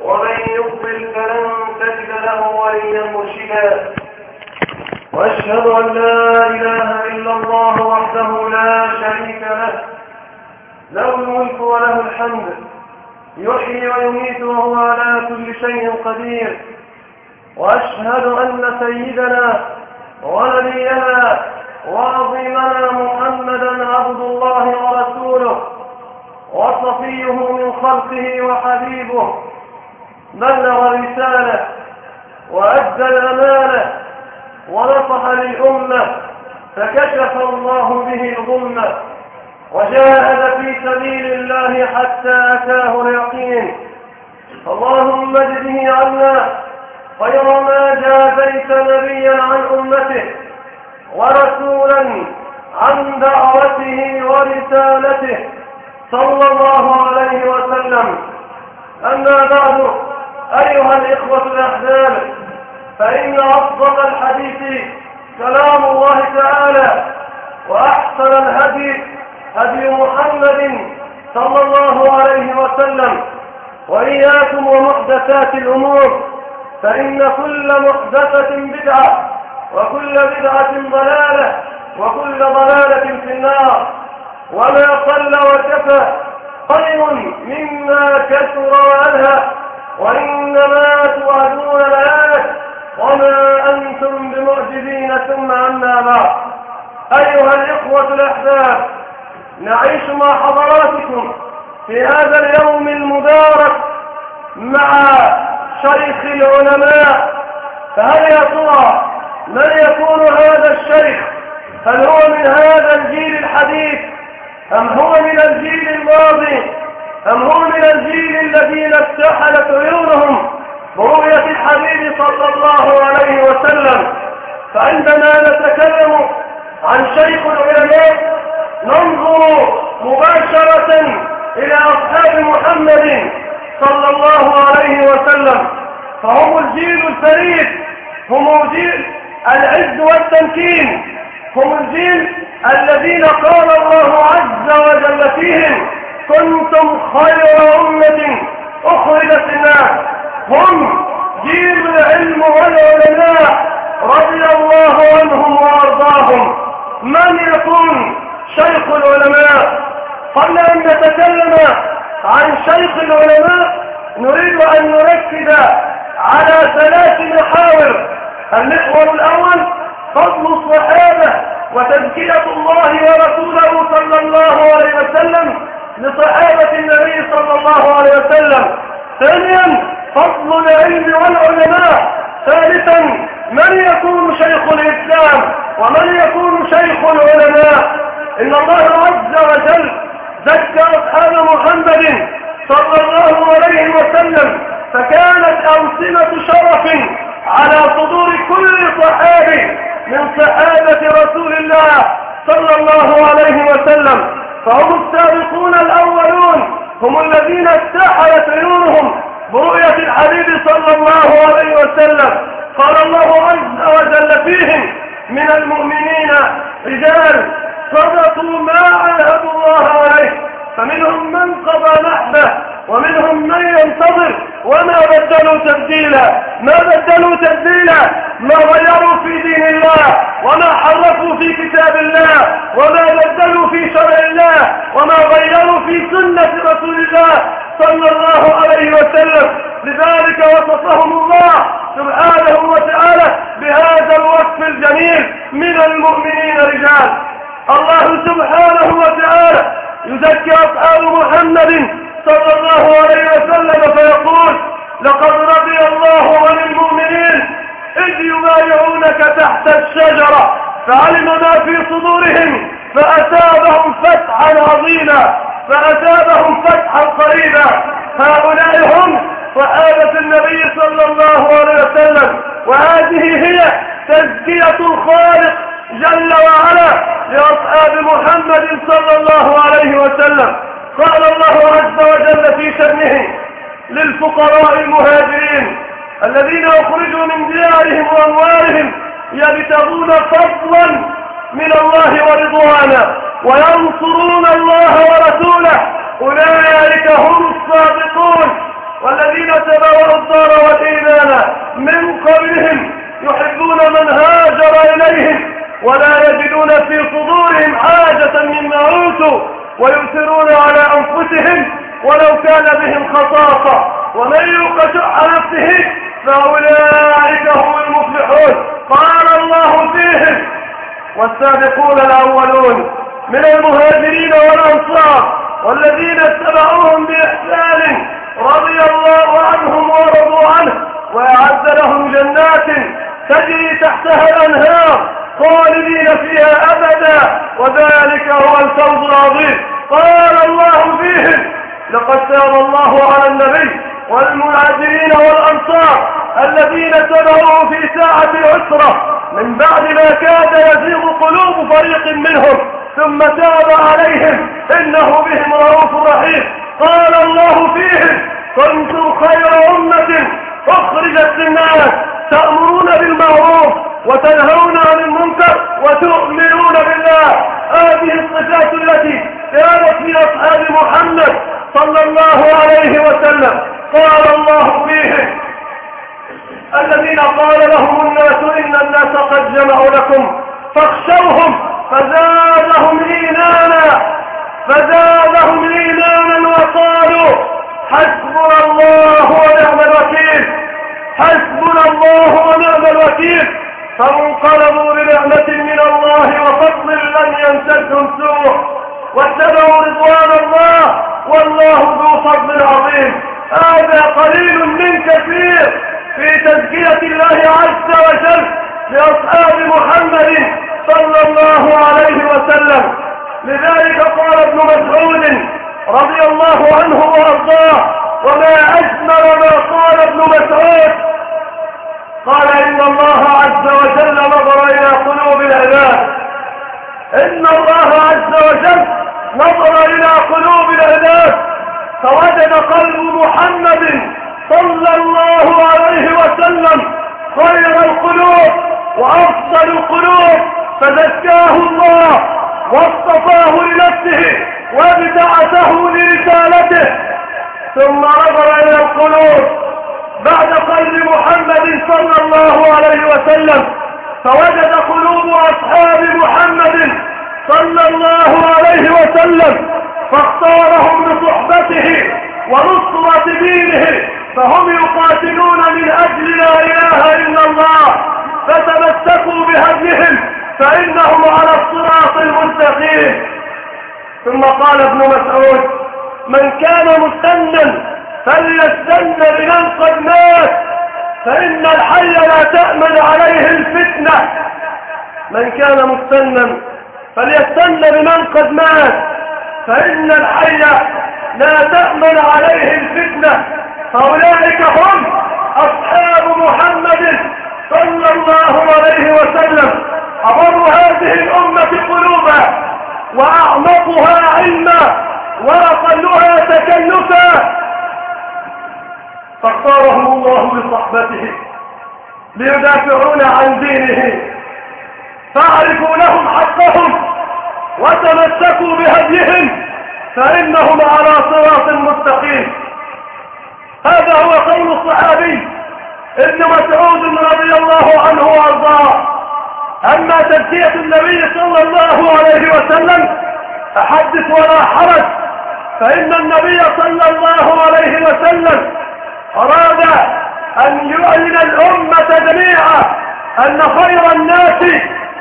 ومن يضلل فلن تجد له وليا مرشدا. وأشهد أن لا إله إلا الله وحده لا شريك له. له الملك وله الحمد. يحيي ويميت وهو على كل شيء قدير. وأشهد أن سيدنا ونبينا وعظيمنا محمدا عبد الله ورسوله. وصفيه من خلقه وحبيبه بلغ الرسالة وأدى الأمانة ونصح للأمة فكشف الله به الغمة وجاهد في سبيل الله حتى أتاه اليقين. اللهم اجده عنا خير ما جازيت نبيا عن أمته ورسولا عن دعوته ورسالته. صلى الله عليه وسلم أما بعد أيها الإخوة الأحزاب فإن أفضل الحديث كلام الله تعالى وأحسن الهدي هدي محمد صلى الله عليه وسلم وإياكم ومحدثات الأمور فإن كل محدثة بدعة وكل بدعة ضلالة وكل ضلالة في النار. وما قل وكفى خير مما كثر وألهى. وإنما توعدون لآت وما أنتم بمعجزين. ثم عنا بعد. أيها الإخوة الأحباب نعيش مع حضراتكم في هذا اليوم المبارك مع شيخ العلماء. فهل يا ترى من يكون هذا الشيخ؟ هل هو من هذا الجيل الحديث؟ أم هو من الجيل الماضي؟ أم هو من الجيل الذين استحلت عيونهم برؤية الحبيب صلى الله عليه وسلم. فعندما نتكلم عن شيخ العلماء ننظر مباشرة إلى أصحاب محمد صلى الله عليه وسلم. فهم الجيل الفريد هم جيل العز والتمكين. هم الجيل الذين قال الله عز وجل فيهم كنتم خير أمة أخرجت الناس هم جيل العلم والعلماء رضي الله عنهم وأرضاهم. من يكون شيخ العلماء؟ قبل أن نتكلم عن شيخ العلماء نريد أن نركز على ثلاث محاور. المحور الأول فضل الصحابة وتزكية الله ورسوله صلى الله عليه وسلم لصحابة النبي صلى الله عليه وسلم. ثانيا فضل العلم والعلماء. ثالثا من يكون شيخ الإسلام ومن يكون شيخ العلماء؟ إن الله عز وجل زكى أصحاب محمد صلى الله عليه وسلم فكانت أوسمة شرف على صدور كل صحابي. من صحابة رسول الله صلى الله عليه وسلم فهم السابقون الأولون هم الذين استحلت عيونهم برؤية الحبيب صلى الله عليه وسلم. قال الله عز وجل فيهم من المؤمنين رجال صدقوا ما عاهدوا الله عليه فمنهم من قضى نحبه ومنهم من ينتظر وما بدلوا تبديلا ما بدلوا تبديلا ما غيروا في دين الله وما حرفوا في كتاب الله وما بدلوا في شرع الله وما غيروا في سنة رسول الله صلى الله عليه وسلم. لذلك وصفهم الله سبحانه وتعالى بهذا الوصف الجميل من المؤمنين رجال. الله سبحانه وتعالى يزكي أصحاب محمد صلى الله عليه وسلم فيقول لقد رضي الله عن المؤمنين إذ يبايعونك تحت الشجرة فعلم ما في صدورهم فأتابهم فتحا عظيما فأتابهم فتحا قريبا. هؤلاء هم صحابة النبي صلى الله عليه وسلم وهذه هي تزكية الخالق جل وعلا لأصحاب محمد صلى الله عليه وسلم. قال الله عز وجل في شأنه للفقراء المهاجرين الذين أخرجوا من ديارهم وأموالهم يبتغون فضلا من الله ورضوانا وينصرون الله ورسوله. أولئك هم الصادقون. والذين تباوأوا الدار والإيمان من قبلهم يحبون من هاجر إليهم ولا يجدون في صدورهم حاجة مما أوتوا ويؤثرون على أنفسهم ولو كان بهم خصاصة. ومن يوق شح نفسه فأولئك هم المفلحون. قال الله فيهم والسابقون الأولون من المهاجرين والأنصار والذين اتبعوهم بإحسان رضي الله عنهم ورضوا عنه وأعد لهم جنات تجري تحتها الأنهار خالدين فيها أبدا وذلك هو الفوز العظيم. قال الله فيهم لقد تاب الله على النبي والمهاجرين والأنصار الذين اتبعوه في ساعة عسرة من بعد ما كاد يزيغ قلوب فريق منهم ثم تاب عليهم إنه بهم رؤوف رحيم. قال الله فيهم كنتم خير أمة أخرجت للناس تأمرون بالمعروف وتنهون عن المنكر وتؤمنون بالله. هذه الصفات التي كانت في أصحاب محمد صلى الله عليه وسلم. قال الله فيهم الذين قال لهم الناس إن الناس قد جمعوا لكم فاخشوهم فزادهم إيمانا فزادهم إيمانا وقالوا حسبنا الله ونعم الوكيل حسبنا الله ونعم الوكيل. فانقلبوا بنعمة من الله وفضل لم يمسدهم سوء. واتبعوا رضوان الله. والله ذو فضل عظيم. هذا قليل من كثير. في تزكية الله عز وجل لأصحاب محمد صلى الله عليه وسلم. لذلك قال ابن مسعود رضي الله عنه وأرضاه وما أجمل ما قال ابن مسعود قال إن الله عز وجل نظر إلى قلوب العباد إن الله عز وجل نظر إلى قلوب العباد فوجد قلب محمد صلى الله عليه وسلم خير القلوب وأفضل القلوب. فزكاه الله واصطفاه لنفسه وابتعثه لرسالته. ثم نظر إلى القلوب بعد قلب محمد صلى الله عليه وسلم فوجد قلوب أصحاب محمد صلى الله عليه وسلم فاختارهم بصحبته ونصرة دينه فهم يقاتلون من أجل لا إله إلا الله فتمسكوا بهديهم فإنهم على الصراط المستقيم. ثم قال ابن مسعود من كان مستنا فليستن بمن قد مات فإن الحي لا تأمن عليه الفتنة. من كان مستنا فليستن بمن قد مات فإن الحي لا تأمن عليه الفتنة. فأولئك هم أصحاب محمد صلى الله عليه وسلم. أمر هذه الأمة قلوبا وأعمقها علما وأقلها تكلفا. فاختارهم الله لصحبته ليدافعون عن دينه فاعرفوا لهم حقهم وتمسكوا بهديهم فإنهم على صراط مستقيم. هذا هو قول الصحابي ابن مسعود رضي الله عنه وأرضاه. أما تزكية النبي صلى الله عليه وسلم فحدث ولا حرج فإن النبي صلى الله عليه وسلم أراد أن يعلن الأمة جميعا أن خير الناس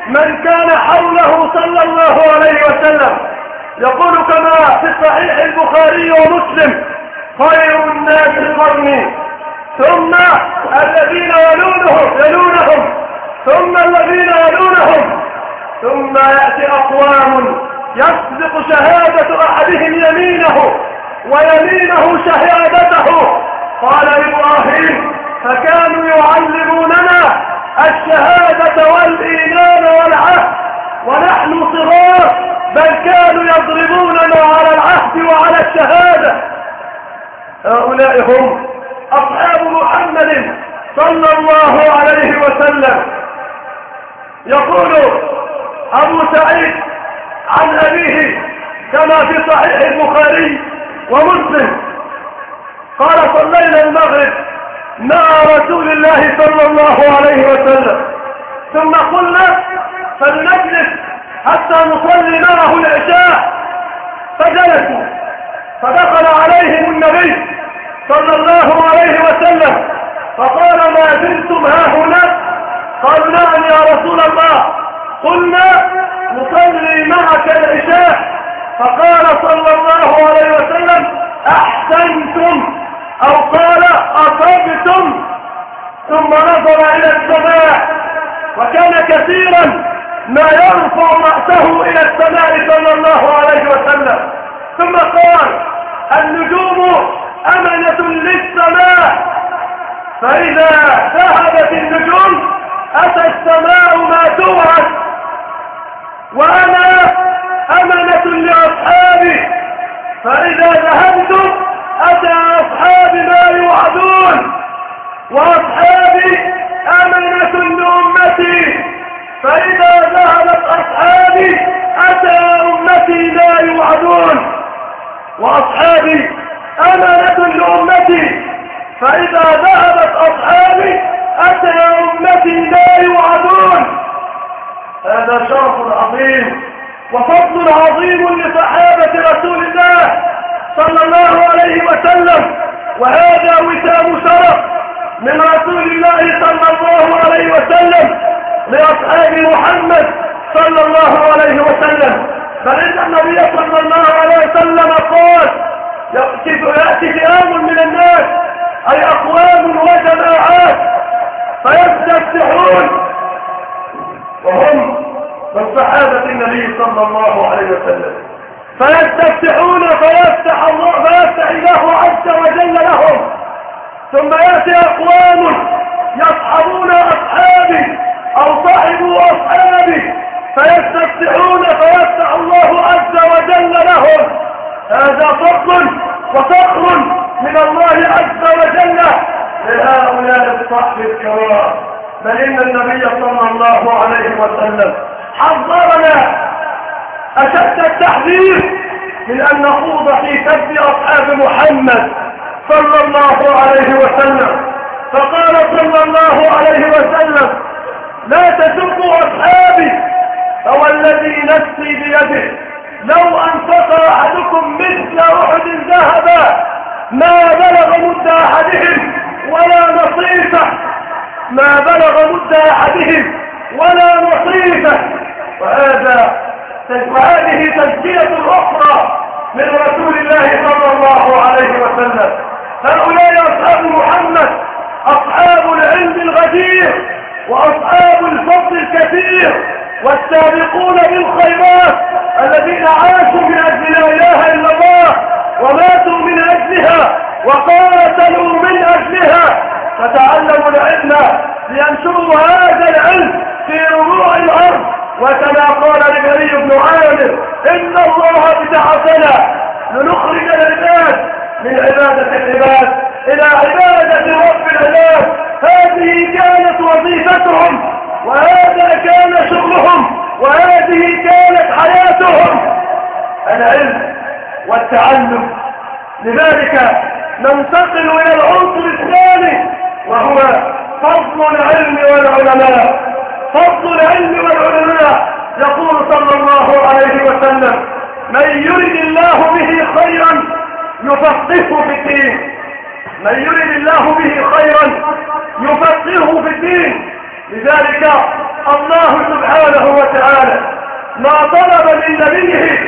من كان حوله صلى الله عليه وسلم. يقول كما في صحيح البخاري ومسلم خير الناس قرني ثم الذين يلونهم يلونهم. ثم الذين يلونهم. ثم يأتي أقوام يسبق شهادة أحدهم يمينه ويمينه شهادته. قال إبراهيم فكانوا يعلموننا الشهادة والإيمان والعهد ونحن صغار بل كانوا يضربوننا على العهد وعلى الشهادة. هؤلاء هم أصحاب محمد صلى الله عليه وسلم. يقول أبو سعيد عن أبيه كما في صحيح البخاري ومسلم قال صلينا المغرب مع رسول الله صلى الله عليه وسلم. ثم قلنا فلنجلس حتى نصلي معه العشاء. فجلسوا. فدخل عليهم النبي صلى الله عليه وسلم. فقال ما زلتم ها هنا قالوا نعم يا رسول الله. قلنا نصلي معك العشاء. فقال صلى الله عليه وسلم أحسنتم. أو قال أصبتم ثم نظر إلى السماء وكان كثيرا ما يرفع رأسه إلى السماء صلى الله عليه وسلم. ثم قال النجوم أمنة للسماء. فإذا ذهبت النجوم أتى السماء ما توعد. وأنا أمنة لأصحابي. فإذا ذهبت أتى اصحابي ما يوعدون واصحابي أمنة لأمتي. فإذا ذهبت أصحابي أتى أمتي لا يوعدون واصحابي أمنة لأمتي. فإذا ذهبت أصحابي أتى أمتي لا يوعدون. هذا شرف عظيم وفضل عظيم لصحابة رسول الله. صلى الله عليه وسلم وهذا وسام شرف من رسول الله صلى الله عليه وسلم لأصحاب محمد صلى الله عليه وسلم. بل إن النبي صلى الله عليه وسلم قال يأتي فئام من الناس أي أقوام وجماعات فيستفتحون. وهم من صحابة النبي صلى الله عليه وسلم. فيستفتحون فيفتح الله فيفتح الله عز وجل لهم. ثم يأتي أقوام يصحبون أصحابي أو صاحبوا أصحابي. فيستفتحون فيفتح الله عز وجل لهم. هذا فضل وفخر من الله عز وجل. لهؤلاء الصحب الكرام بل إن النبي صلى الله عليه وسلم حذرنا أشد التحذير من أن نخوض في سب أصحاب محمد صلى الله عليه وسلم. فقال صلى الله عليه وسلم لا تسبوا أصحابي هو الذي نفسي بيده. لو أنفق أحدكم مثل أحد ذهبا ما بلغ مد أحدهم ولا نصيفه. ما بلغ مد أحدهم ولا نصيفه. وهذا وهذه تزكية أخرى من رسول الله صلى الله عليه وسلم. هؤلاء أصحاب محمد أصحاب العلم الغدير وأصحاب الفضل الكثير والسابقون بالخيرات الذين عاشوا من أجل لا إله إلا الله وماتوا من أجلها وقاتلوا من أجلها. فتعلموا العلم لينشروا هذا العلم في ربوع الأرض. وكما قال لبري بن عامر إن الله ابتعثنا لنخرج العباد من عبادة العباد إلى عبادة رب العباد. هذه كانت وظيفتهم وهذا كان شغلهم وهذه كانت حياتهم. العلم والتعلم. لذلك ننتقل إلى العنصر الثاني وهو فضل العلم والعلماء. فضل العلم والعلماء. يقول صلى الله عليه وسلم من يرد الله به خيرا يفقهه في الدين. من يرد الله به خيرا يفقهه في الدين. لذلك الله سبحانه وتعالى ما طلب من نبيه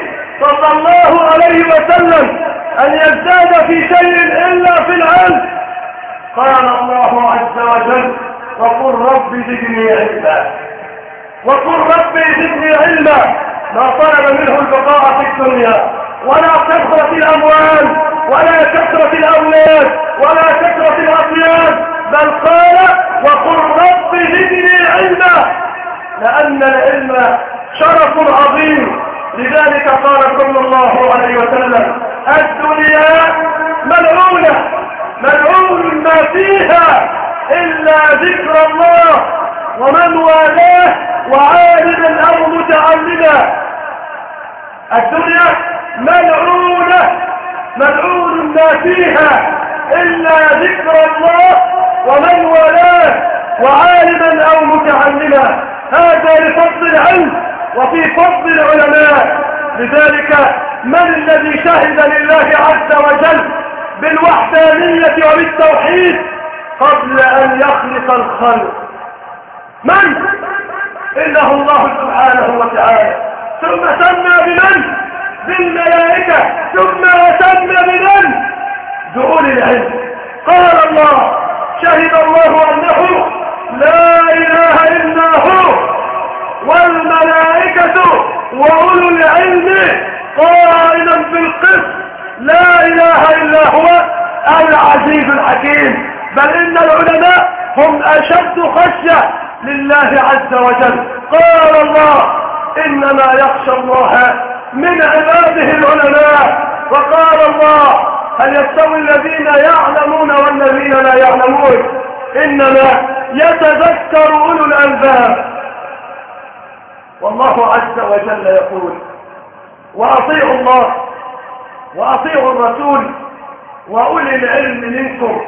صلى الله عليه وسلم أن يزداد في شيء إلا في العلم. قال الله عز وجل وقل رب زدني علما. وقل رب زدني علما. ما طلب منه البقاء في الدنيا. ولا كثرة الأموال ولا كثرة الأولاد ولا كثرة الأطيان بل قال وقل رب زدني علما. لأن العلم شرف عظيم. لذلك قال صلى الله عليه وسلم الدنيا ملعونة ملعون ما فيها. إلا ذكر الله ومن والاه وعالما أو متعلما الدنيا ملعونة ملعون ما فيها إلا ذكر الله ومن والاه وعالما أو متعلما هذا لفضل العلم وفي فضل العلماء. لذلك من الذي شهد لله عز وجل بالوحدانية وبالتوحيد قبل أن يخلق الخلق. من؟ إنه الله سبحانه وتعالى. ثم سمى بمن؟ بالملائكة. ثم سمى بمن؟ بأولي العلم. قال الله شهد الله أنه لا إله إلا هو. والملائكة وأولو العلم قائلا بالقسط. لا إله إلا هو العزيز الحكيم. بل إن العلماء هم أشد خشية لله عز وجل. قال الله إنما يخشى الله من عباده العلماء. وقال الله هل يستوي الذين يعلمون والذين لا يعلمون؟ إنما يتذكر أولو الألباب. والله عز وجل يقول وأطيعوا الله وأطيعوا الرسول وأولي العلم منكم.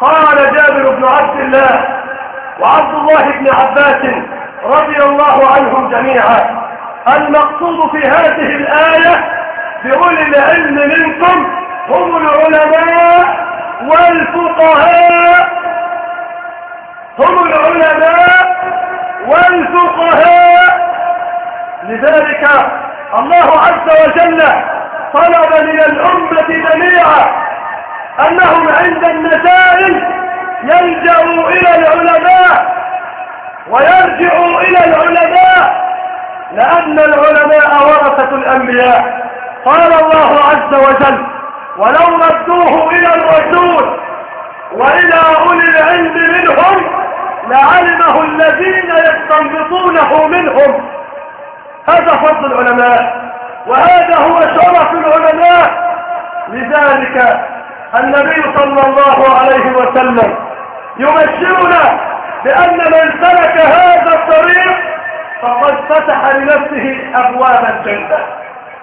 قال جابر بن عبد الله وعبد الله بن عباس رضي الله عنهم جميعا المقصود في هذه الآية بأولي العلم منكم هم العلماء والفقهاء. هم العلماء والفقهاء. لذلك الله عز وجل طلب من الأمة جميعا أنهم عند المسائل يلجأوا إلى العلماء ويرجعوا إلى العلماء لأن العلماء ورثة الأنبياء. قال الله عز وجل ولو ردوه إلى الرسول وإلى أولي العلم منهم لعلمه الذين يستنبطونه منهم. هذا فضل العلماء وهذا هو شرف العلماء. لذلك النبي صلى الله عليه وسلم يبشرنا بأن من سلك هذا الطريق فقد فتح لنفسه أبواب الجنة.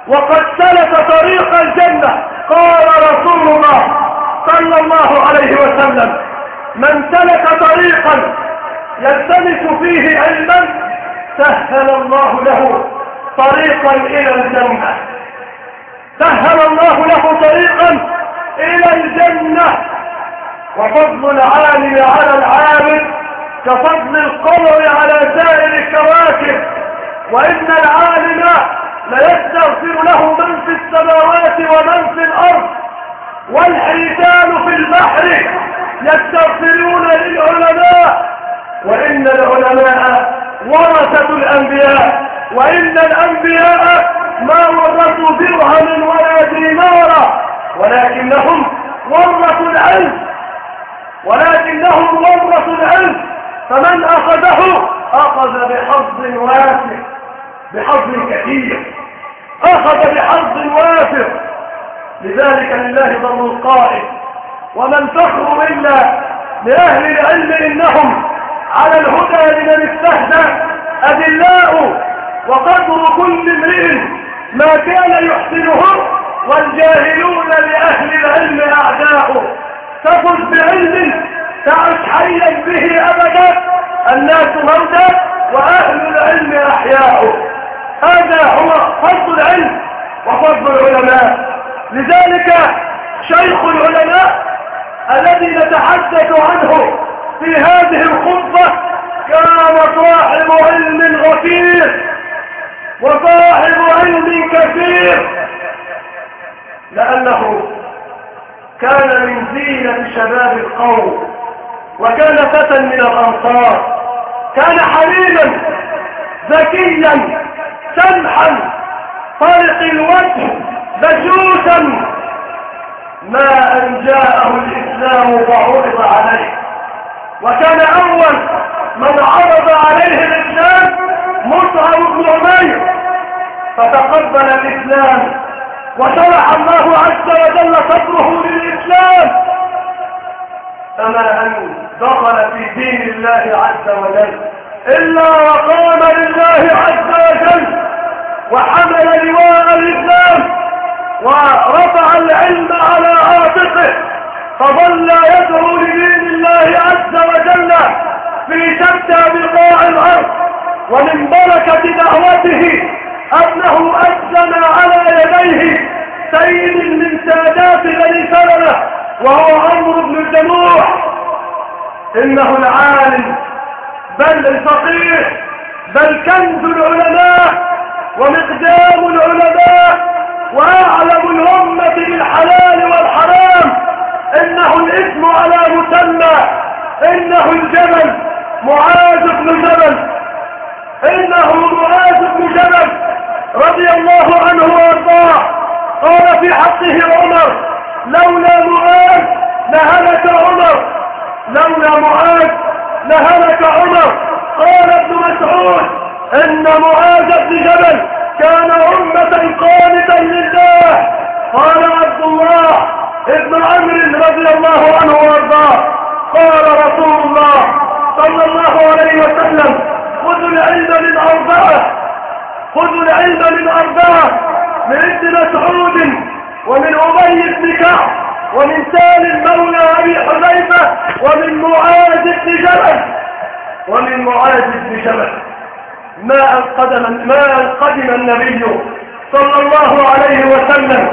وقد سلك طريق الجنة. قال رسول الله صلى الله عليه وسلم من سلك طريقا يلتمس فيه علما سهل الله له طريقا إلى الجنة. سهل الله له طريقا إلى الجنة. وفضل العالم على العابد كفضل القمر على سائر الكواكب. وإن العالم ليستغفر له من في السماوات ومن في الأرض. والحيتان في البحر يستغفرون للعلماء. وإن العلماء ورثة الأنبياء. وإن الأنبياء ما ورثوا درهم ولا دينارا. ولكنهم ورثوا العلم. ولكنهم ورثوا العلم. فمن أخذه أخذ بحظ واسع بحظ كثير. أخذ بحظ واسع. لذلك لله ضم القائل ومن فخر إلا لأهل العلم إنهم على الهدى لمن استهدى أدلاء وقدر كل امرئ ما كان يحسنه والجاهلون لأهل العلم أعداء تفز بعلم تعش حيا به أبدا. الناس موتى وأهل العلم أحياء. هذا هو فضل العلم وفضل العلماء. لذلك شيخ العلماء الذي نتحدث عنه في هذه الخطبة كان صاحب علم غفير. وصاحب علم كثير. لأنه كان من زينة شباب القوم وكان فتى من الأنصار كان حليما ذكيا سمحا طرق الوجه بجوسا. ما أن جاءه الإسلام وعرض عليه وكان أول من عرض عليه الإسلام مصعب بن عمير فتقبل الإسلام وشرح الله عز وجل صدره للإسلام فما أن دخل في دين الله عز وجل. إلا وقام لله عز وجل وحمل لواء الإسلام ورفع العلم على عاتقه فظل يدعو لدين الله عز وجل في شتى بقاع الأرض ومن بركة دعوته أنه أسلم على يديه سيد من سادات بني سلمة وهو عمرو بن الجموح إنه العالم بل الفقيه بل كنز العلماء ومقدام العلماء وأعلم الأمة بالحلال والحرام. إنه الاسم على مسمى إنه الجبل معاذ بن جبل. إنه معاذ بن جبل. رضي الله عنه وارضاه. قال في حقه عمر لولا معاذ لهلك عمر. لولا معاذ لهلك عمر. قال ابن مسعود إن معاذ بن جبل كان أمة قانتا لله. قال عبد الله ابن عمرو رضي الله عنه وارضاه. قال رسول الله صلى الله عليه وسلم خذوا العلم من خذوا العلم من أربعة من ابن مسعود ومن أبي بن كعب ومن سالم مولى أبي حذيفة ومن معاذ بن جبل ومن معاذ بن جبل. ما قدم ما قدم النبي صلى الله عليه وسلم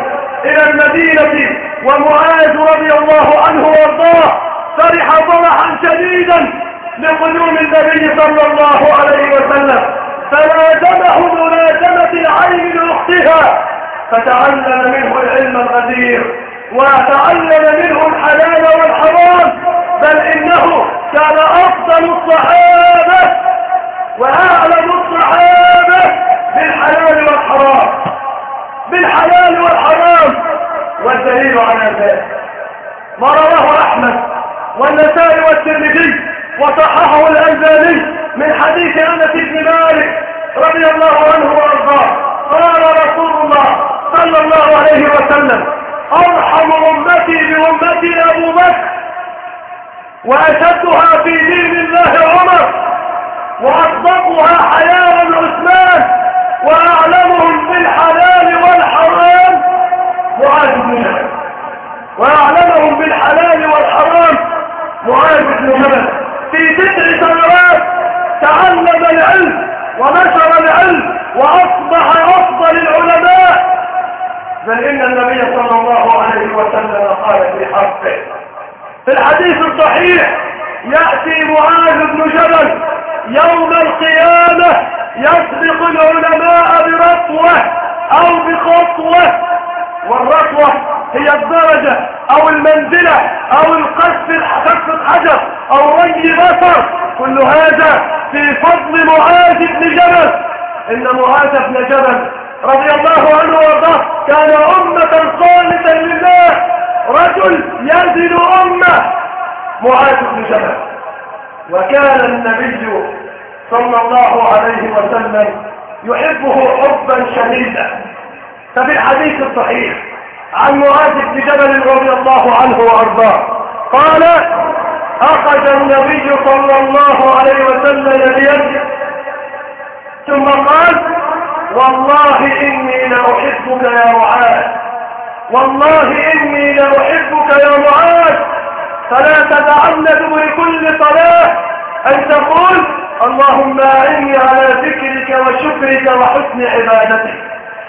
إلى المدينة ومعاذ رضي الله عنه وارضاه فرح فرحا شديدا لقدوم النبي صلى الله عليه وسلم. فلازمه ملازمة العين لأختها فتعلم منه العلم الغدير وتعلم منه الحلال والحرام بل إنه كان أفضل الصحابة وأعلم الصحابة بالحلال والحرام بالحلال والحرام والدليل على ذلك. ما رواه أحمد والنسائي والترمذي وصححه الألباني من حديث أنس بن مالك رضي الله عنه وأرضاه. قال رسول الله صلى الله عليه وسلم أرحم أمتي بأمتي أبو بكر وأشدها في دين الله عمر وأصدقها حياء عثمان وأعلمهم بالحلال والحرام. معاذ بن جبل. وأعلمهم بالحلال والحرام. معاذ بن جبل. في تسع سنوات تعلم العلم ونشر العلم وأصبح أفضل العلماء. بل إن النبي صلى الله عليه وسلم قال في حقه في الحديث الصحيح يأتي معاذ بن جبل يوم القيامة يسبق العلماء برطوة أو بخطوة. والرطوة هي الدرجة أو المنزلة أو القذف خفة حجر أو ري بصر. كل هذا في فضل معاذ بن جبل. إن معاذ بن جبل رضي الله عنه وأرضاه كان أمة قانتا لله. رجل يزن أمة. معاذ بن جبل. وكان النبي صلى الله عليه وسلم يحبه حبا شديدا. ففي الحديث الصحيح عن معاذ بن جبل رضي الله عنه وأرضاه قال أخذ النبي صلى الله عليه وسلم بيده ثم قال والله إني لأحبك يا معاذ والله إني لأحبك يا معاذ فلا تدعن دبر كل صلاة. أن تقول اللهم أعني على ذكرك وشكرك وحسن عبادتك.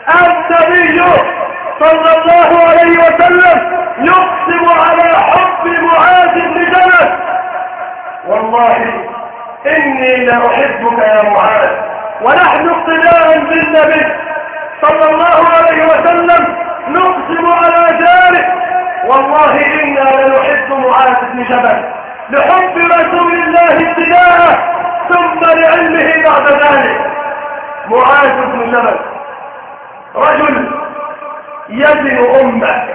النبي صلى الله عليه وسلم يقسم على حب معاذ بن جبل. والله إني لأحبك يا معاذ. ونحن اقتداء بالنبي صلى الله عليه وسلم نقسم على ذلك والله إنا لنحب معاذ بن جبل. لحب رسول الله ابتداءه ثم لعلمه بعد ذلك. معاذ بن جبل. رجل يزن أمة.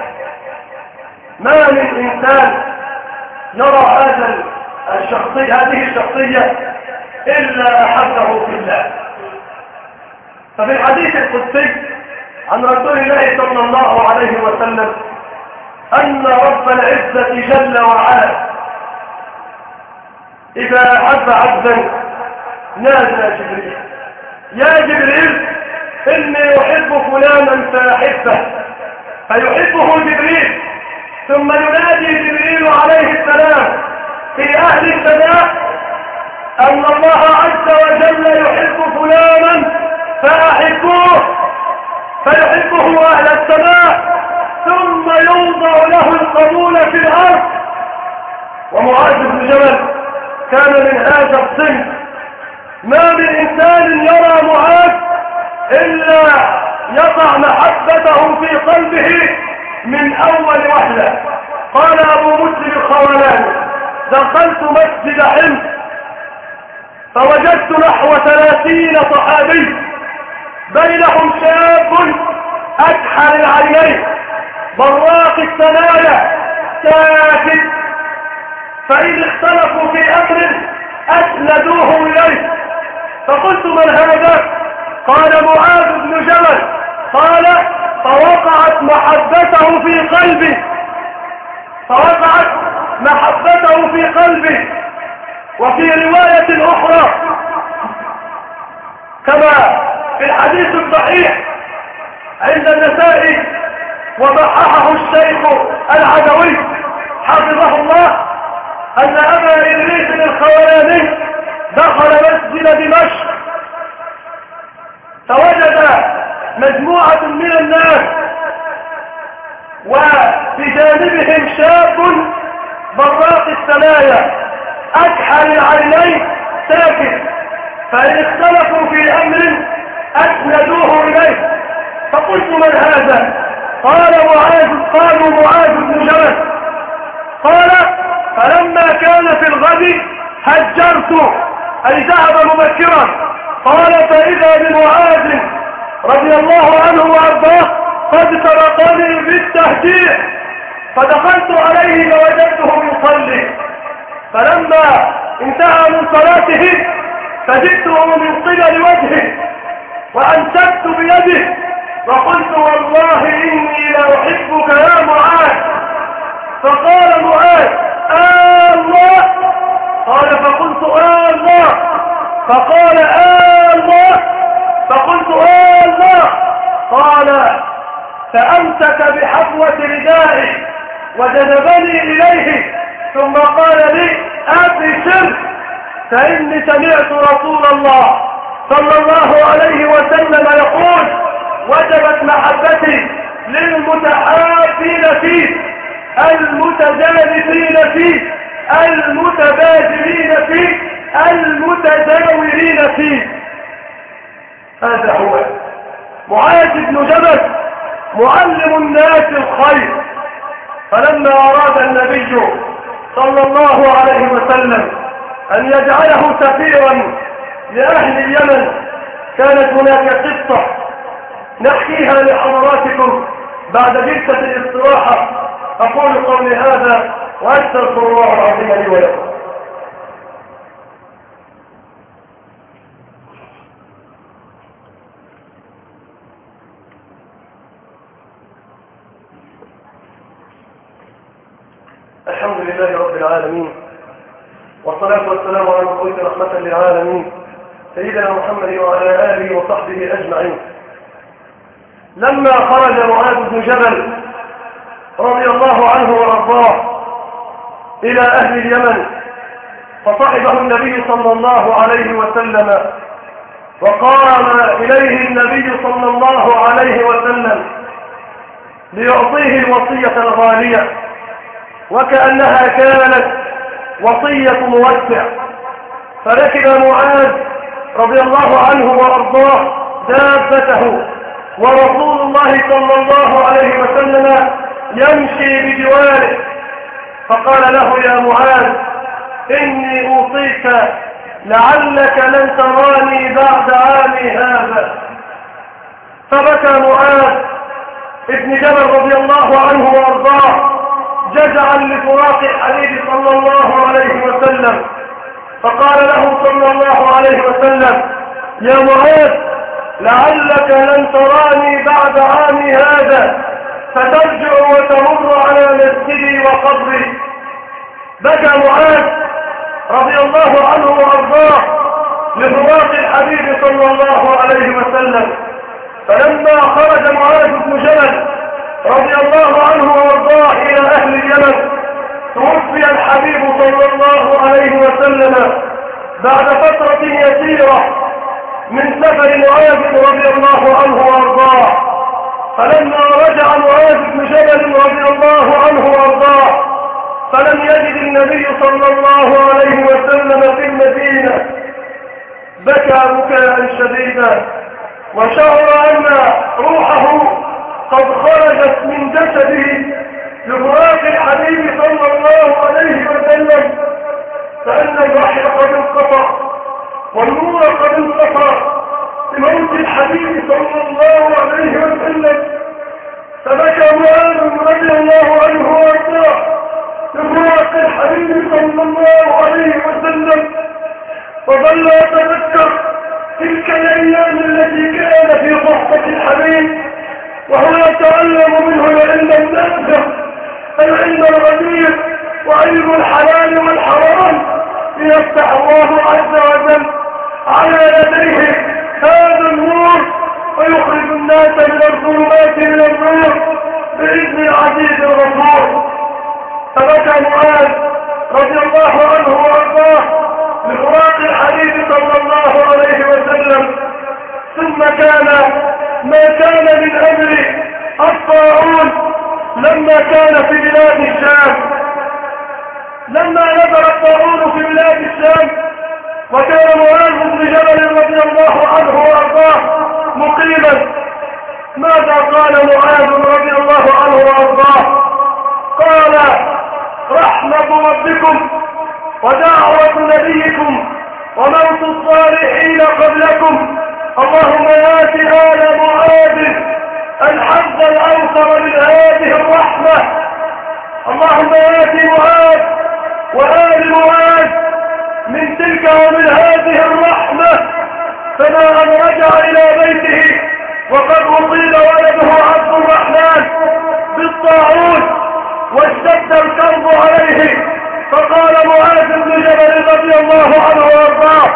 ما من إنسان يرى هذا الشخصية هذه الشخصية إلا أحبه في الله. ففي الحديث القدسي عن رسول الله صلى الله عليه وسلم أن رب العزة جل وعلا إذا أحب عبدا نادى جبريل. يا جبريل إني أحب فلانا فأحبه. فيحبه جبريل. ثم ينادي جبريل عليه السلام في أهل السماء أن الله عز وجل يحب فلانا فأحبوه. فيحبه أهل السماء. ثم يوضع له القبول في الأرض. ومعاذ بن جبل كان من هذا الصنف. ما من إنسان يرى معاذ إلا يضع محبته في قلبه من أول وهلة قال أبو مسلم الخولاني دخلت مسجد حمص فوجدت نحو ثلاثين صحابي بينهم شاب أكحل العينين براق الثنايا ساكت. فإن اختلفوا في أمر أسندوه إليه فقلت من هذا؟ قال معاذ بن جبل قال فوقعت محبته في قلبي. فوقعت محبته في قلبي. وفي رواية أخرى كما في الحديث الصحيح عند النسائي وضححه الشيخ العدوي حفظه الله أن أبا إدريس الخولاني دخل مسجد دمشق فوجد مجموعة من الناس وبجانبهم شاب براق الثنايا أكحل العينين ساكت فإن اختلفوا في أمر أسندوه إليه. فقلت من هذا؟ قال معاذ قالوا معاذ بن جبل. قال فلما كان في الغد هجرت أي ذهب مبكرا. قال فإذا بمعاذ رضي الله عنه وأرضاه قد سبقني بالتهجير فدخلت عليه فوجدته يصلي. فلما انتهى من صلاته فجئته من قبل وجهه وأمسكت بيده وقلت والله إني لأحبك يا معاذ. فقال معاذ آه الله. قال فقلت آه الله. فقال آه فقلت آه الله! قال فأمسك بحفوة ردائي وجذبني إليه ثم قال لي أبشر فإني سمعت رسول الله صلى الله عليه وسلم يقول وجبت محبتي للمتحابين فيه المتجالسين فيه المتبادلين فيه المتزاورين فيه. هذا هو. معاذ بن جبل معلم الناس الخير. فلما أراد النبي صلى الله عليه وسلم أن يجعله سفيرا لأهل اليمن كانت هناك قصة نحكيها لحضراتكم بعد جلسة الاستراحة. أقول قولي هذا وأستغفر الله العظيم لي ولكم. الحمد لله رب العالمين والصلاة والسلام على المبعوث رحمة للعالمين سيدنا محمد وعلى آله وصحبه أجمعين. لما خرج معاذ بن جبل رضي الله عنه وأرضاه إلى أهل اليمن فصحبه النبي صلى الله عليه وسلم وقام إليه النبي صلى الله عليه وسلم ليعطيه الوصية الغالية. وكأنها كانت وصية موسع. فركب معاذ رضي الله عنه وأرضاه دابته ورسول الله صلى الله عليه وسلم يمشي بجواره. فقال له يا معاذ إني أوصيك لعلك لن تراني بعد عامي هذا. فبكى معاذ ابن جبل رضي الله عنه وأرضاه جزعا لفراق الحبيب صلى الله عليه وسلم. فقال له صلى الله عليه وسلم يا معاذ لعلك لن تراني بعد عامي هذا فترجع وتمر على مسجدي وقبري. بكى معاذ رضي الله عنه وأرضاه لفراق الحبيب صلى الله عليه وسلم. فلما خرج معاذ بن جبل رضي الله عنه وارضاه إلى أهل اليمن. توفي الحبيب صلى الله عليه وسلم بعد فترة يسيرة من سفر معاذ رضي الله عنه وارضاه. فلما رجع معاذ بن جبل رضي الله عنه وارضاه فلم يجد النبي صلى الله عليه وسلم في المدينة. بكى بكاء شديدا وشعر أن روحه قد خرجت من جسده لفراق الحبيب صلى الله عليه وسلم فأن الوحي قد انقطع والنور قد انقطع بموت الحبيب صلى الله عليه وسلم. فبكى معاذ رضي الله عنه وأرضاه بفراق الحبيب صلى الله عليه وسلم. وظل يتذكر تلك الأيام التي كان في صحبه الحبيب وهو يتعلم منه العلم النافع العلم الغدير وعلم الحلال والحرام ليفتح الله عز وجل على يديه هذا النور ويخرج الناس من الظلمات إلى النور بإذن العزيز الغفور. فبكى معاذ رضي الله عنه وأرضاه لفراق الحبيب صلى الله عليه وسلم. ثم كان ما كان من أمر الطاعون لما كان في بلاد الشام. لما نزل الطاعون في بلاد الشام وكان معاذ بن جبل رضي الله عنه وأرضاه مقيما. ماذا قال معاذ رضي الله عنه وأرضاه؟ قال رحمة ربكم ودعوة نبيكم وموت الصالحين قبلكم. اللهم آت آل معاذ الحظ الأوفر من هذه الرحمة. اللهم آت معاذ وآل معاذ من تلك ومن هذه الرحمة. فما أن رجع إلى بيته وقد أصيب ولده عبد الرحمن بالطاعون واشتد الكرب عليه. فقال معاذ بن جبل رضي الله عنه وارضاه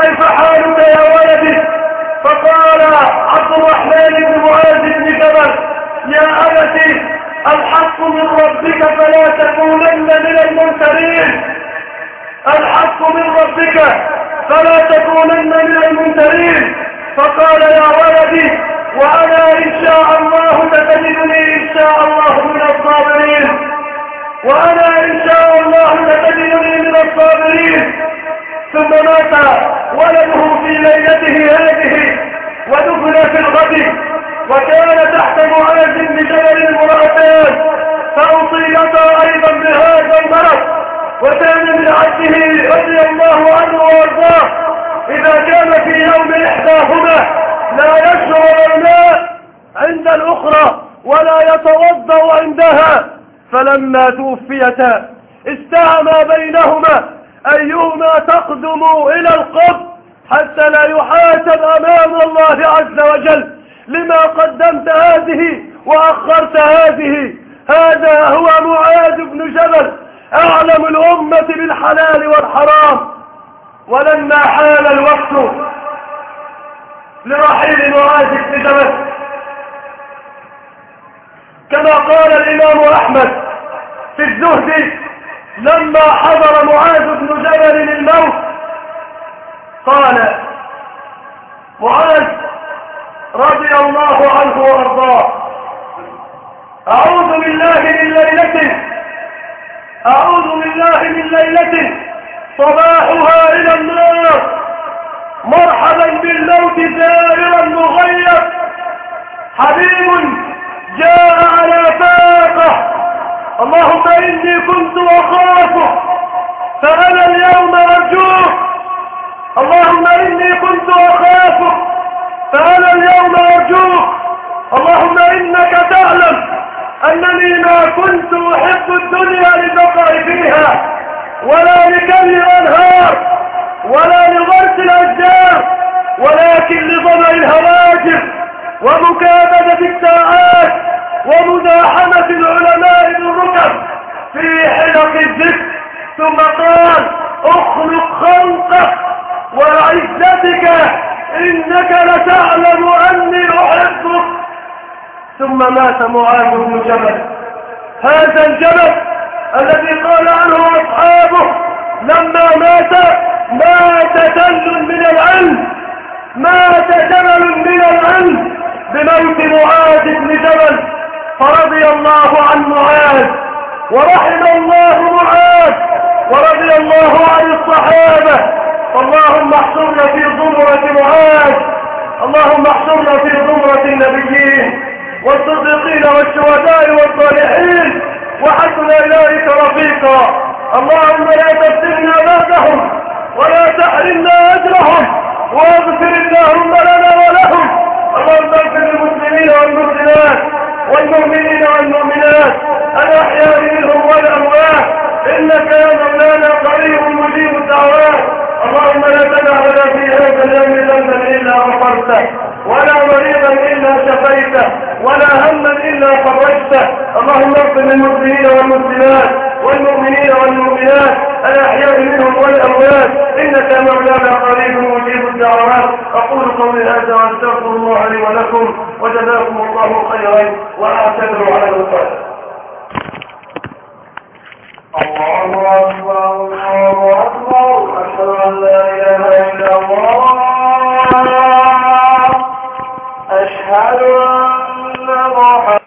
كيف حالك يا ولدي؟ فقال عبد الرحمن بن معاذ بن جبل يا أبتي الحق من ربك فلا تكونن من المنكرين الحق من ربك فلا تكونن من المنكرين فقال يا ولدي وأنا إن شاء الله ستجدني إن شاء الله من الصابرين وأنا إن شاء الله ستجدني من الصابرين. ثم مات ولده في ليلته هذه ودفن في الغد وكان تحت معاذ بن جبل المرأتان. فأصيبتا أيضا بهذا المرض وكان من عبده رضي الله عنه وأرضاه. إذا كان في يوم إحداهما لا يشرب الماء عند الأخرى ولا يتوضأ عندها. فلما توفيتا استعمى بينهما أيهما تقدم إلى القبر حتى لا يحاسب أمام الله عز وجل لما قدمت هذه وأخرت هذه. هذا هو معاذ بن جبل أعلم الأمة بالحلال والحرام. ولما حال الوقت لرحيل معاذ بن جبل كما قال الإمام أحمد في الزهد لما حضر معاذ بن جبل الموت قال معاذ رضي الله عنه وأرضاه أعوذ بالله من ليله أعوذ بالله من ليله صباحها إلى النار مرحبا بالموت زائرا مغيب حبيب جاء على فاقه. اللهم إني كنت اخافه فأنا اليوم ارجوك اللهم إني كنت اخافك فأنا اليوم ارجوك اللهم إنك تعلم أنني ما كنت أحب الدنيا لبقع فيها ولا لكل الأنهار ولا لغرس الأشجار ولكن لظمأ الهواجر. ومكابدة الساعات ومزاحمة العلماء بالركب في حلق الذكر ثم قال اخلق خلقك وعزتك إنك لتعلم أني أحبك. ثم مات معاذ بن جبل. هذا الجبل الذي قال عنه أصحابه لما مات ما تل من العلم. مات جبل من العلم. بموت معاذ بن جبل فرضي الله عن معاذ ورحم الله معاذ ورضي الله عن الصحابة. اللهم احشرنا في زمرة معاذ اللهم احشرنا في زمرة النبيين والصديقين والشهداء والصالحين وحسن إليك رفيقا. اللهم لا تفتنا بعدهم ولا تحرمنا أجرهم واغفر اللهم لنا ولهم. اللهم اغفر للمسلمين والمسلمات والمؤمنين والمؤمنات الأحياء منهم والأموات. إنك يا مولانا قريب مجيب الدعوات. اللهم لا تدع لنا في هذا اليوم ذنبا إلا غفرته ولا مريضا إلا شفيته ولا هما إلا فرجته. اللهم اغفر للمسلمين والمسلمات. والمؤمنين والمؤمنات الأحياء منهم والأموات إنك مولانا قريب مجيب الدعوات. أقول قولي هذا وأستغفر الله لي ولكم وجزاكم الله خيرا وأعتذر على الوقت الله أكبر الله أكبر. أشهد أن لا إله إلا الله. أشهد أن محمدا